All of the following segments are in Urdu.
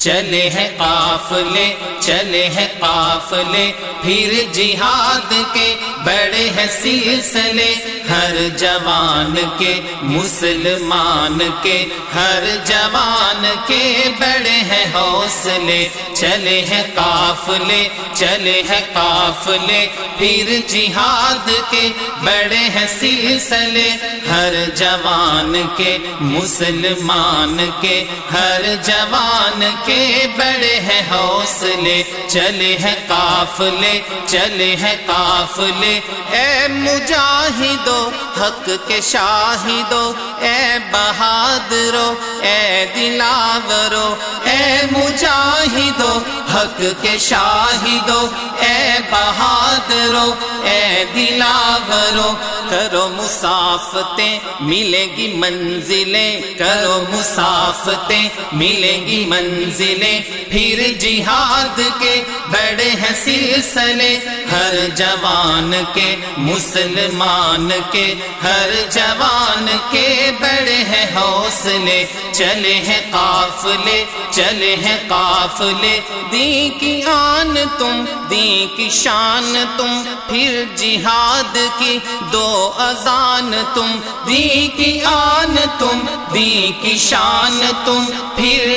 چلے ہیں قافلے چلے ہیں قافلے پھر جہاد کے بڑے ہیں سلسلے ہر جوان کے، مسلمان کے، ہر جوان کے بڑے ہیں حوصلے۔ چلے ہیں قافلے، چلے ہیں قافلے۔ پھر جہاد کے بڑے ہیں سلسلے۔ ہر جوان کے، مسلمان کے، ہر جوان کے بڑے ہیں حوصلے۔ چلے ہیں قافلے، چلے ہیں قافلے۔ اے مجاہدو حق کے شاہدو اے بہادرو اے دلاورو اے مجاہدو حق کے شاہدو، اے بہادرو، اے دلاورو، کرو مسافتیں ملے گی منزلیں، کرو مسافتیں ملے گی منزلیں۔ پھر جہاد کے بڑے ہیں سلسلے، ہر جوان کے، مسلمان کے۔ ہر جوان کے بڑے ہیں حوصلے، چلے ہیں قافلے، چلے ہیں قافلے۔ دی کی آن تم دی کی شان تم، پھر جہاد کی دو اذان تم۔ دی کی آن تم دی کی شان تم۔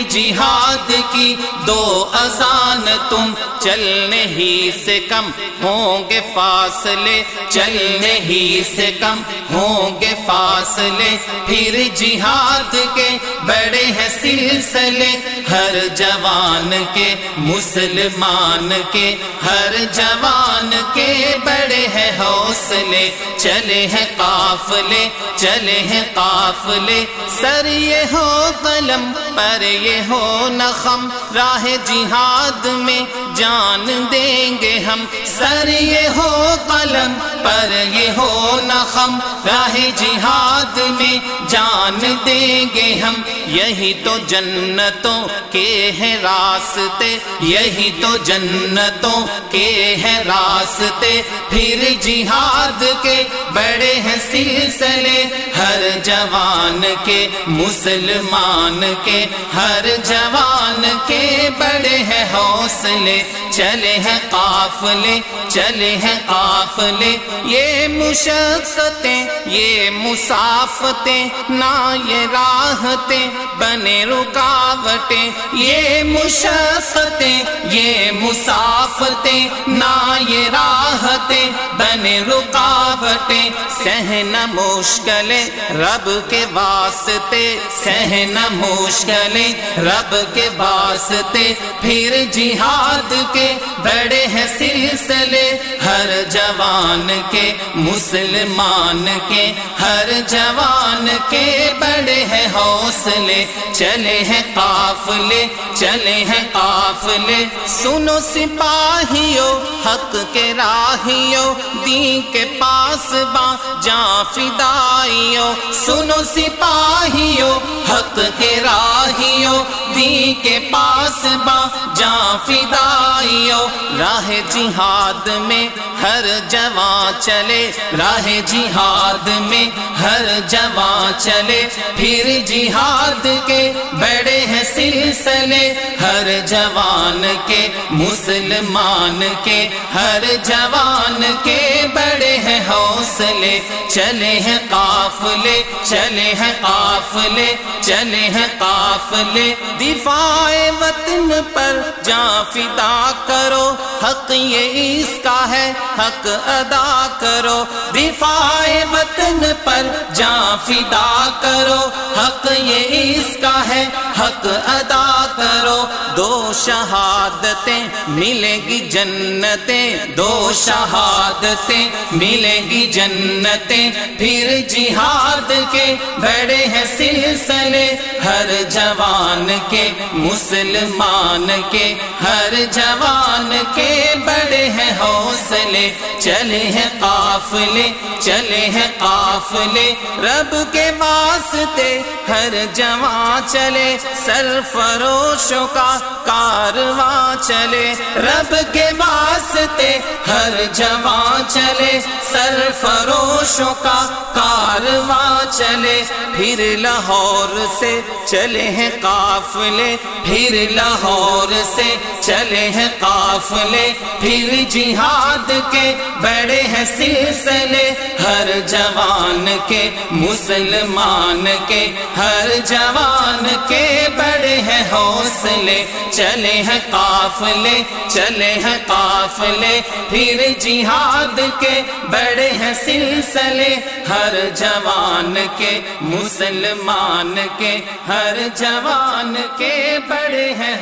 جہاد کی دو اذان تم چلنے ہی سے کم ہوں گے فاصلے چلنے ہی سے کم ہوں گے فاصلے۔ پھر جہاد کے بڑے ہیں سلسلے، ہر جوان کے، مسلمان کے۔ ہر جوان کے بڑے ہیں حوصلے، چلے ہیں قافلے، چلے ہیں قافلے۔ سر یہ ہو قلم پر یہ ہو نخم راہ جہاد میں جان دیں گے ہم سر یہ ہو قلم پر یہ ہو نخم راہ جہاد میں جان دیں گے ہم یہی تو جنتوں کے ہیں راستے یہی تو جنتوں کے ہیں راستے پھر جہاد کے بڑے ہیں سلسلے ہر جوان کے مسلمان کے ہر جوان کے بڑے ہیں حوصلے۔ چلے ہیں قافلے، چلے ہیں قافلے۔ یہ مشقتیں، یہ مسافتیں، نہ یہ راحتیں، بنے رکاوٹیں۔ یہ مشقتیں، یہ مسافتیں، نہ یہ راحتیں، بنے رکاوٹیں۔ سہنا مشکلیں، رب کے واسطے سہنا مشکلیں۔ رب کے واسطے پھر جہاد کے بڑے ہیں سلسلے، ہر جوان کے، مسلمان کے، ہر جوان کے بڑے ہیں حوصلے۔ چلے ہیں قافلے، چلے ہیں قافلے۔ سنو سپاہیو حق کے راہیو دی کے پاس با جا فدائیو سنو سپاہیو حق کے راہیو دی کے پاس با جا فدائیو راہ جہاد میں ہر جوان چلے، راہ جہاد میں ہر جوان چلے۔ پھر جہاد کے بڑے ہیں سلسلے، ہر جوان کے، مسلمان کے۔ ہر جوان کے بڑے ہیں حوصلے۔ چلے ہیں قافلے، چلے ہیں قافلے۔ چلے ہیں قافلے دفاع وطن پر جا فدا کرو۔ حق یہ اس کا ہے، حق ادا کرو۔ دفاع وطن پر جا فدا کرو۔ حق یہ اس کا ہے، حق ادا کرو۔ دو شہادتیں ملے گی جنتیں۔ دو شہادتیں ملے گی جنتیں۔ پھر جہاد کے بڑے ہیں سلسلے۔ ہر جوان کے، مسلمان کے، ہر جوان کے بڑے ہیں حوصلے، چلے ہیں قافلے، چلے ہیں قافلے۔ رب کے واسطے ہر جوان چلے سرفروش فروشوں کا کارواں چلے۔ رب کے واسطے ہر جوان چلے سر فروشوں کا کارواں چلے۔ پھر لاہور سے چلے ہیں قافلے، پھر لاہور سے چلے ہیں قافلے۔ پھر جہاد کے بڑے ہیں سلسلے، ہر جوان کے، مسلمان کے، ہر جوان کے بڑے ہیں حوصلے۔ چلے ہیں قافلے، چلے ہیں قافلے۔ پھر جہاد کے بڑے ہیں سلسلے، ہر جوان کے، مسلمان کے، ہر جوان کے بڑے ہیں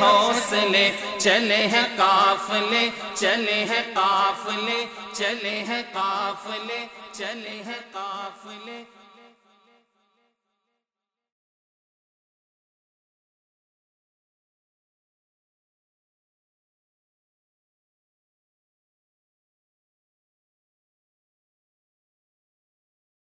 حوصلے چلے ہیں قافلے چلے ہیں قافلے چلے ہیں قافلے چلے ہیں قافلے۔